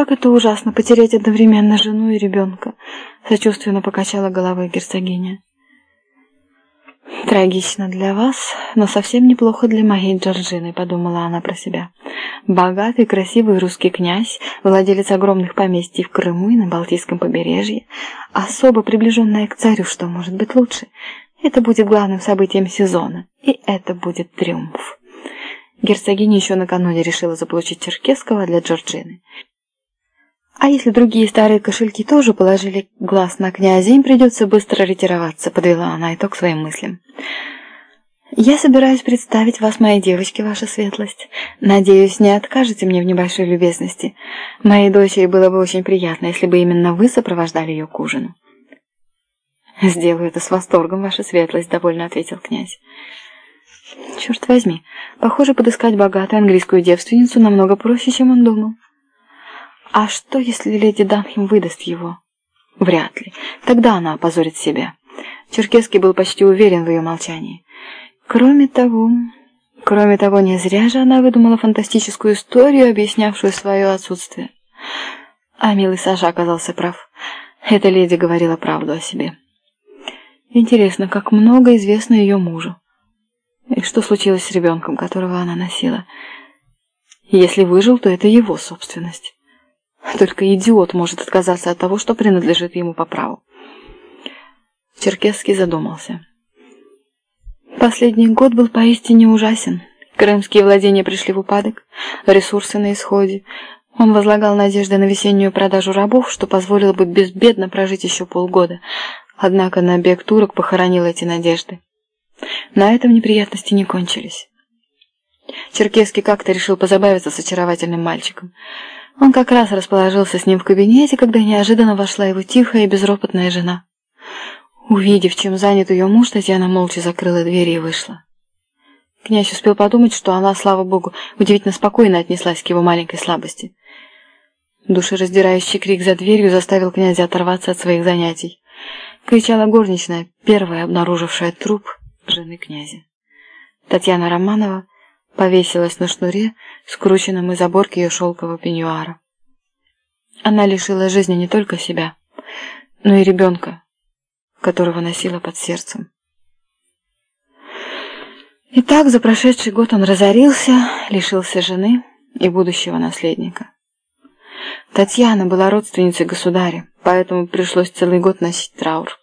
как это ужасно потерять одновременно жену и ребенка!» Сочувственно покачала головой герцогиня. «Трагично для вас, но совсем неплохо для моей Джорджины», — подумала она про себя. «Богатый, красивый русский князь, владелец огромных поместий в Крыму и на Балтийском побережье, особо приближенная к царю, что может быть лучше. Это будет главным событием сезона, и это будет триумф». Герцогиня еще накануне решила заполучить Черкесского для Джорджины. А если другие старые кошельки тоже положили глаз на князя, им придется быстро ретироваться, подвела она итог своим мыслям. «Я собираюсь представить вас моей девочке, ваша светлость. Надеюсь, не откажете мне в небольшой любезности. Моей дочери было бы очень приятно, если бы именно вы сопровождали ее к ужину». «Сделаю это с восторгом, ваша светлость», — довольно ответил князь. «Черт возьми, похоже, подыскать богатую английскую девственницу намного проще, чем он думал». А что, если леди Данхем выдаст его? Вряд ли. Тогда она опозорит себя. Черкесский был почти уверен в ее молчании. Кроме того... Кроме того, не зря же она выдумала фантастическую историю, объяснявшую свое отсутствие. А милый Саша оказался прав. Эта леди говорила правду о себе. Интересно, как много известно ее мужу. И что случилось с ребенком, которого она носила? Если выжил, то это его собственность. Только идиот может отказаться от того, что принадлежит ему по праву. Черкесский задумался. Последний год был поистине ужасен. Крымские владения пришли в упадок, ресурсы на исходе. Он возлагал надежды на весеннюю продажу рабов, что позволило бы безбедно прожить еще полгода. Однако набег турок похоронил эти надежды. На этом неприятности не кончились. Черкесский как-то решил позабавиться с очаровательным мальчиком. Он как раз расположился с ним в кабинете, когда неожиданно вошла его тихая и безропотная жена. Увидев, чем занят ее муж, Татьяна молча закрыла дверь и вышла. Князь успел подумать, что она, слава богу, удивительно спокойно отнеслась к его маленькой слабости. Душераздирающий крик за дверью заставил князя оторваться от своих занятий. Кричала горничная, первая обнаружившая труп жены князя. Татьяна Романова повесилась на шнуре, скрученном из оборки ее шелкового пеньюара. Она лишила жизни не только себя, но и ребенка, которого носила под сердцем. Итак, за прошедший год он разорился, лишился жены и будущего наследника. Татьяна была родственницей государя, поэтому пришлось целый год носить траур.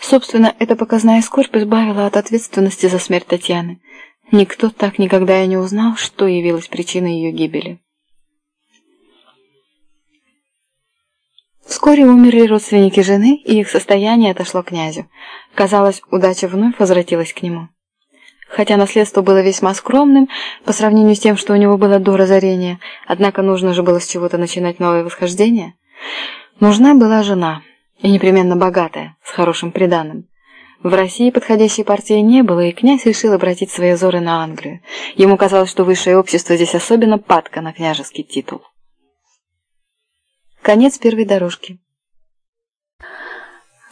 Собственно, эта показная скорбь избавила от ответственности за смерть Татьяны – Никто так никогда и не узнал, что явилось причиной ее гибели. Вскоре умерли родственники жены, и их состояние отошло князю. Казалось, удача вновь возвратилась к нему. Хотя наследство было весьма скромным по сравнению с тем, что у него было до разорения, однако нужно же было с чего-то начинать новое восхождение. Нужна была жена, и непременно богатая, с хорошим приданым. В России подходящей партии не было, и князь решил обратить свои взоры на Англию. Ему казалось, что высшее общество здесь особенно падко на княжеский титул. Конец первой дорожки.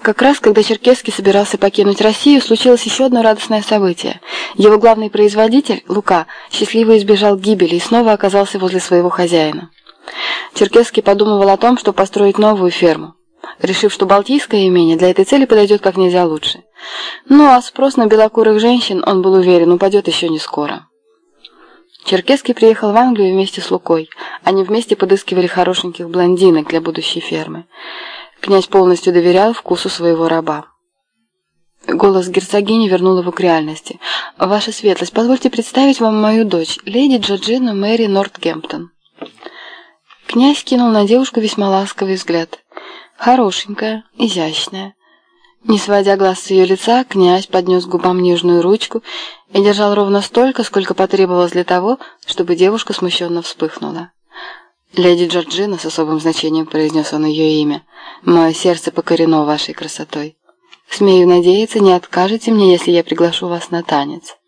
Как раз, когда Черкесский собирался покинуть Россию, случилось еще одно радостное событие. Его главный производитель, Лука, счастливо избежал гибели и снова оказался возле своего хозяина. Черкесский подумывал о том, чтобы построить новую ферму решив, что Балтийское имение для этой цели подойдет как нельзя лучше. Ну а спрос на белокурых женщин, он был уверен, упадет еще не скоро. Черкесский приехал в Англию вместе с Лукой. Они вместе подыскивали хорошеньких блондинок для будущей фермы. Князь полностью доверял вкусу своего раба. Голос герцогини вернул его к реальности. «Ваша светлость, позвольте представить вам мою дочь, леди Джорджину Мэри Нортгемптон». Князь кинул на девушку весьма ласковый взгляд. Хорошенькая, изящная. Не сводя глаз с ее лица, князь поднес губам нежную ручку и держал ровно столько, сколько потребовалось для того, чтобы девушка смущенно вспыхнула. «Леди Джорджина», — с особым значением произнес он ее имя, — «мое сердце покорено вашей красотой. Смею надеяться, не откажете мне, если я приглашу вас на танец».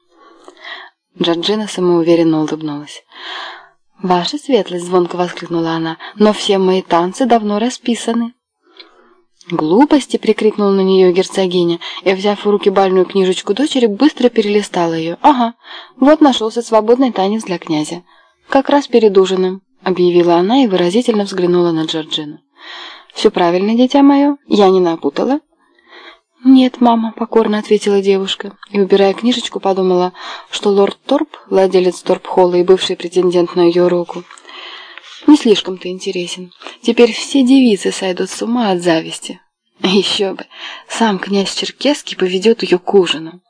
Джорджина самоуверенно улыбнулась. «Ваша светлость!» — звонко воскликнула она. «Но все мои танцы давно расписаны». «Глупости!» — прикрикнула на нее герцогиня и, взяв в руки бальную книжечку дочери, быстро перелистала ее. «Ага, вот нашелся свободный танец для князя. Как раз перед ужином. объявила она и выразительно взглянула на Джорджину. «Все правильно, дитя мое? Я не напутала?» «Нет, мама», — покорно ответила девушка, и, убирая книжечку, подумала, что лорд Торп, владелец Торп-холла и бывший претендент на ее руку, не слишком-то интересен. Теперь все девицы сойдут с ума от зависти. Еще бы, сам князь Черкесский поведет ее к ужину.